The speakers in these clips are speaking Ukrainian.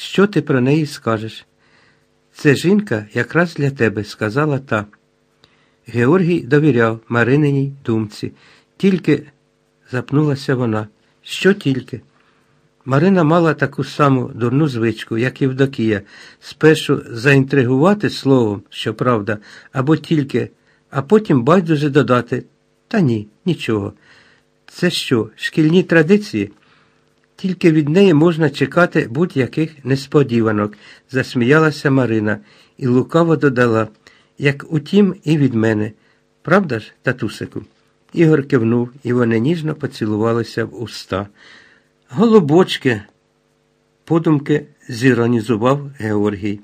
Що ти про неї скажеш? Це жінка якраз для тебе, сказала та. Георгій довіряв Марининій думці. Тільки запнулася вона. Що тільки? Марина мала таку саму дурну звичку, як Євдокія, спершу заінтригувати словом, щоправда, або тільки, а потім байдуже додати та ні, нічого. Це що, шкільні традиції? Тільки від неї можна чекати будь-яких несподіванок, засміялася Марина і лукаво додала, як утім, і від мене. Правда ж, татусику? Ігор кивнув, і вони ніжно поцілувалися в уста. Голубочки, подумки зіронізував Георгій.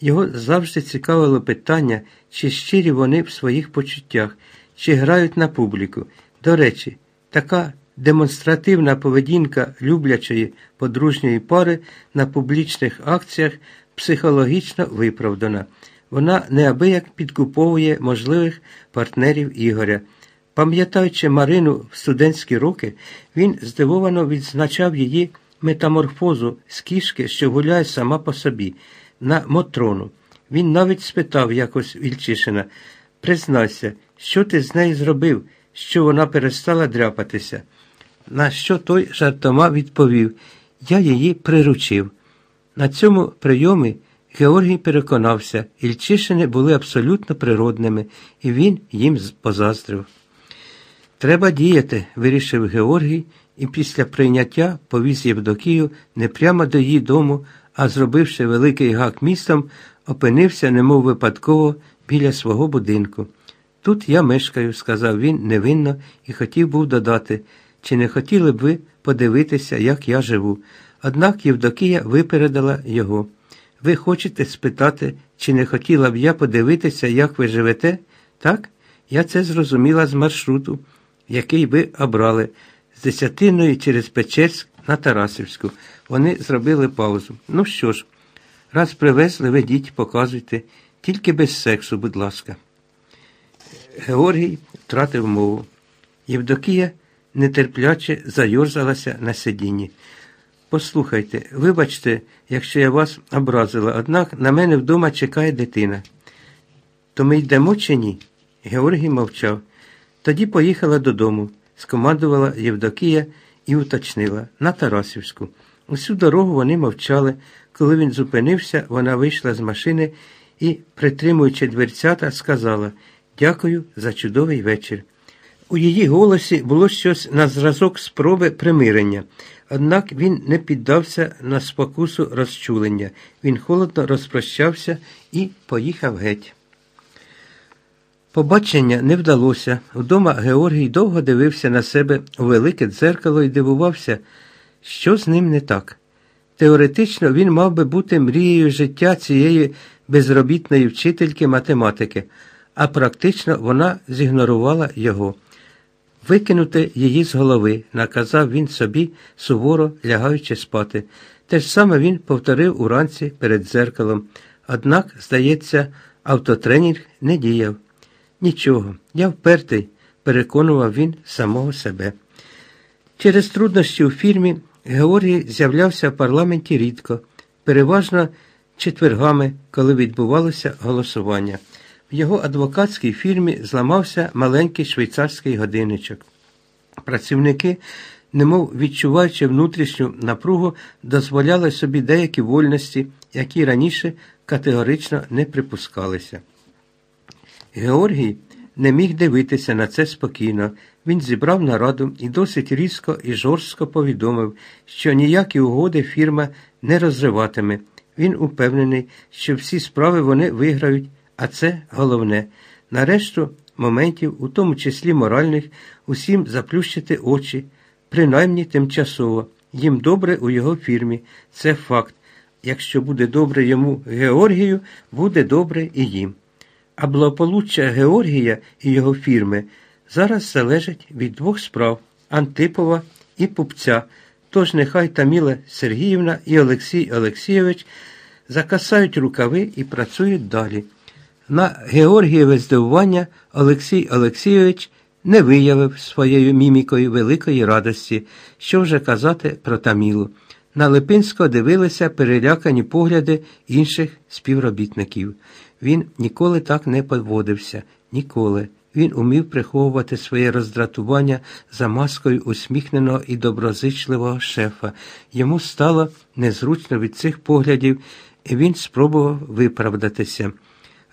Його завжди цікавило питання, чи щирі вони в своїх почуттях, чи грають на публіку. До речі, така демонстративна поведінка люблячої подружньої пари на публічних акціях психологічно виправдана. Вона неабияк підкуповує можливих партнерів Ігоря. Пам'ятаючи Марину в студентські роки, він здивовано відзначав її метаморфозу з кішки, що гуляє сама по собі, на Мотрону. Він навіть спитав якось Вільчишина Признайся, що ти з нею зробив, що вона перестала дряпатися. На що той жартома відповів Я її приручив. На цьому прийомі Георгій переконався, Ільчишини були абсолютно природними, і він їм позаздрив. Треба діяти, вирішив Георгій і після прийняття повіз Євдокію не прямо до її дому, а зробивши великий гак містом, опинився, немов випадково, біля свого будинку. Тут я мешкаю, сказав він невинно і хотів був додати, чи не хотіли б ви подивитися, як я живу. Однак Євдокія випередила його. Ви хочете спитати, чи не хотіла б я подивитися, як ви живете? Так? Я це зрозуміла з маршруту, який ви обрали, з десятиною через Печерськ на Тарасівську. Вони зробили паузу. Ну що ж, раз привезли, ведіть, показуйте, тільки без сексу, будь ласка. Георгій втратив мову. Євдокія нетерпляче зайорзалася на сидінні. Послухайте, вибачте, якщо я вас образила, однак на мене вдома чекає дитина. То ми йдемо чи ні? Георгій мовчав. Тоді поїхала додому, скомандувала Євдокія і уточнила на Тарасівську. Усю дорогу вони мовчали. Коли він зупинився, вона вийшла з машини і, притримуючи дверцята, сказала Дякую за чудовий вечір. У її голосі було щось на зразок спроби примирення, однак він не піддався на спокусу розчулення. Він холодно розпрощався і поїхав геть. Побачення не вдалося. Вдома Георгій довго дивився на себе у велике дзеркало і дивувався, що з ним не так. Теоретично він мав би бути мрією життя цієї безробітної вчительки математики, а практично вона зігнорувала його. Викинути її з голови, наказав він собі, суворо лягаючи спати. Те ж саме він повторив уранці перед дзеркалом. Однак, здається, автотренінг не діяв. Нічого, я впертий, переконував він самого себе. Через труднощі у фірмі Георгій з'являвся в парламенті рідко, переважно четвергами, коли відбувалося голосування. В його адвокатській фірмі зламався маленький швейцарський годинничок. Працівники, немов відчуваючи внутрішню напругу, дозволяли собі деякі вольності, які раніше категорично не припускалися. Георгій не міг дивитися на це спокійно. Він зібрав нараду і досить різко і жорстко повідомив, що ніякі угоди фірма не розриватиме. Він упевнений, що всі справи вони виграють, а це головне. Нарешту моментів, у тому числі моральних, усім заплющити очі, принаймні тимчасово. Їм добре у його фірмі. Це факт. Якщо буде добре йому Георгію, буде добре і їм. А благополуччя Георгія і його фірми зараз залежить від двох справ Антипова і Пупця. Тож нехай Таміла Сергіївна і Олексій Олексійович закасають рукави і працюють далі. На Георгієве здивування Олексій Олексійович не виявив своєю мімікою великої радості, що вже казати про Тамілу. На Липинського дивилися перелякані погляди інших співробітників. Він ніколи так не поводився, ніколи. Він умів приховувати своє роздратування за маскою усміхненого і доброзичливого шефа. Йому стало незручно від цих поглядів, і він спробував виправдатися.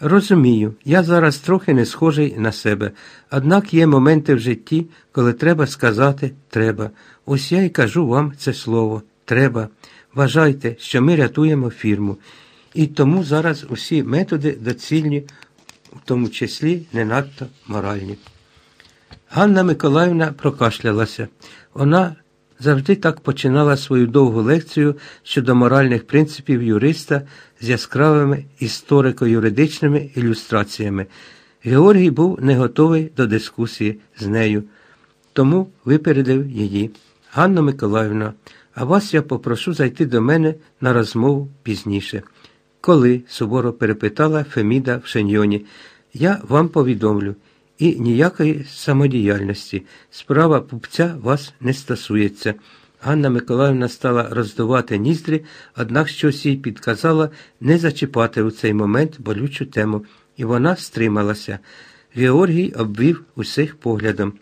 Розумію, я зараз трохи не схожий на себе, однак є моменти в житті, коли треба сказати треба. Ось я й кажу вам це слово треба. Вважайте, що ми рятуємо фірму. І тому зараз усі методи доцільні, в тому числі не надто моральні. Ганна Миколаївна прокашлялася. Вона завжди так починала свою довгу лекцію щодо моральних принципів юриста з яскравими історико-юридичними ілюстраціями. Георгій був не готовий до дискусії з нею, тому випередив її. Ганна Миколаївна, а вас я попрошу зайти до мене на розмову пізніше. Коли? суворо перепитала Феміда в Шеньйоні. Я вам повідомлю. І ніякої самодіяльності. Справа пупця вас не стосується. Ганна Миколаївна стала роздувати ніздрі, однак щось їй підказала не зачіпати у цей момент болючу тему, і вона стрималася. Георгій обвів усіх поглядом.